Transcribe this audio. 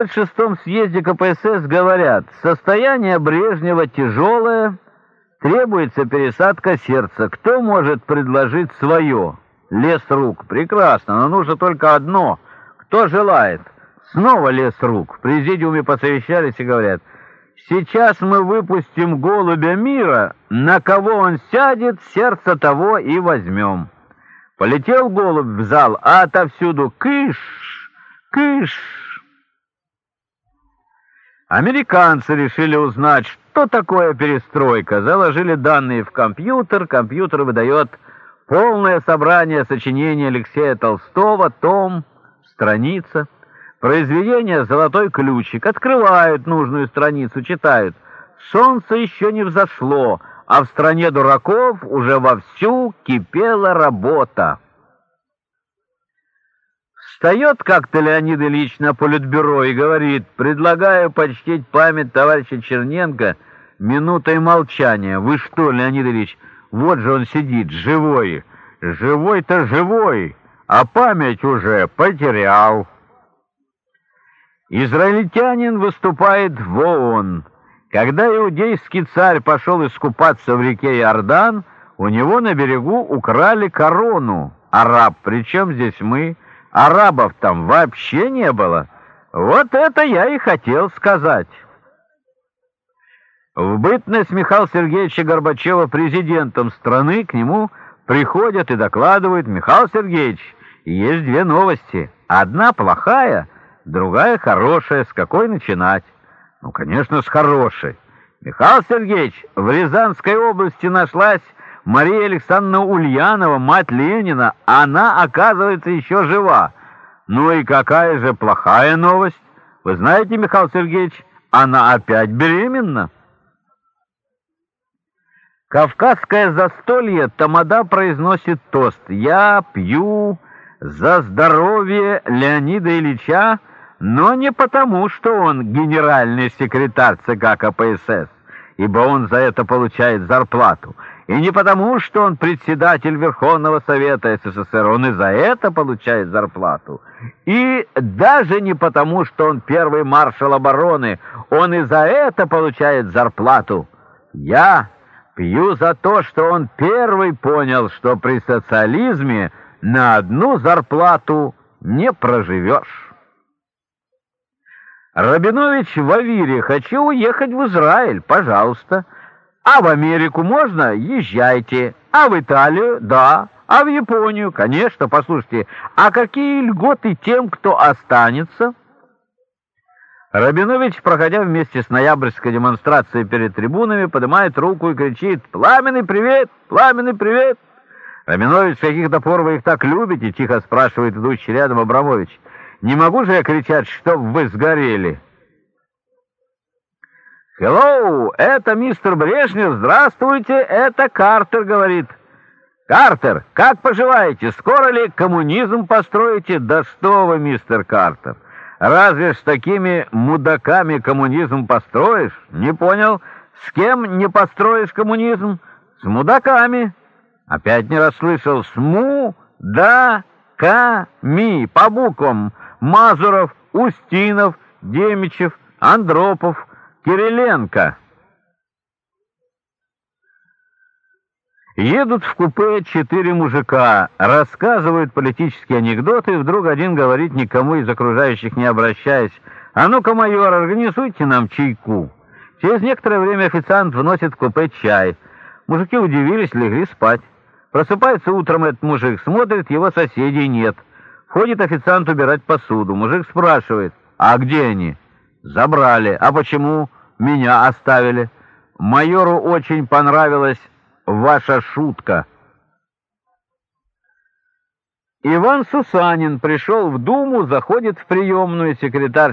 В шестом съезде КПСС говорят, состояние Брежнева тяжелое, требуется пересадка сердца. Кто может предложить свое? Лес рук. Прекрасно, но нужно только одно. Кто желает? Снова лес рук. В президиуме посовещались и говорят, сейчас мы выпустим голубя мира, на кого он сядет, сердце того и возьмем. Полетел голубь в зал, а отовсюду кыш, кыш. Американцы решили узнать, что такое перестройка. Заложили данные в компьютер, компьютер выдает полное собрание сочинений Алексея Толстого, том, страница, произведение «Золотой ключик». Открывают нужную страницу, читают. Солнце еще не взошло, а в стране дураков уже вовсю кипела работа. Встает как-то Леонид Ильич на политбюро и говорит, предлагаю почтить память товарища Черненко минутой молчания. Вы что, Леонид Ильич, вот же он сидит, живой. Живой-то живой, а память уже потерял. Израильтянин выступает в ООН. Когда иудейский царь пошел искупаться в реке Иордан, у него на берегу украли корону. Араб, причем здесь мы... Арабов там вообще не было. Вот это я и хотел сказать. В бытность Михаила Сергеевича Горбачева президентом страны к нему приходят и докладывают, Михаил Сергеевич, есть две новости. Одна плохая, другая хорошая. С какой начинать? Ну, конечно, с хорошей. Михаил Сергеевич, в Рязанской области нашлась Мария Александровна Ульянова, мать Ленина, она, оказывается, еще жива. Ну и какая же плохая новость? Вы знаете, Михаил Сергеевич, она опять беременна. Кавказское застолье Тамада произносит тост. Я пью за здоровье Леонида Ильича, но не потому, что он генеральный секретарь ЦК КПСС, ибо он за это получает зарплату. И не потому, что он председатель Верховного Совета СССР, он и за это получает зарплату. И даже не потому, что он первый маршал обороны, он и за это получает зарплату. Я пью за то, что он первый понял, что при социализме на одну зарплату не проживешь. Рабинович в Авире, хочу уехать в Израиль, пожалуйста. А в Америку можно? Езжайте. А в Италию? Да. А в Японию? Конечно. Послушайте, а какие льготы тем, кто останется? Рабинович, проходя вместе с ноябрьской демонстрацией перед трибунами, поднимает руку и кричит «Пламенный привет! Пламенный привет!» Рабинович, с каких-то пор вы их так любите? Тихо спрашивает идущий рядом Абрамович. «Не могу же я кричать, чтоб вы сгорели?» «Хеллоу, это мистер Брежнев, здравствуйте, это Картер говорит». «Картер, как поживаете? Скоро ли коммунизм построите?» «Да что вы, мистер Картер, разве с такими мудаками коммунизм построишь?» «Не понял, с кем не построишь коммунизм?» «С мудаками». Опять не расслышал. «С му-да-ка-ми» по буквам Мазуров, Устинов, Демичев, Андропов, Кириленко. Едут в купе четыре мужика, рассказывают политические анекдоты, вдруг один говорит никому из окружающих не обращаясь, «А ну-ка, майор, организуйте нам чайку». Через некоторое время официант вносит в купе чай. Мужики удивились, легли спать. Просыпается утром этот мужик, смотрит, его соседей нет. Входит официант убирать посуду. Мужик спрашивает, «А где они?» «Забрали. А почему?» меня оставили. Майору очень понравилась ваша шутка. Иван Сусанин пришел в Думу, заходит в приемную секретарь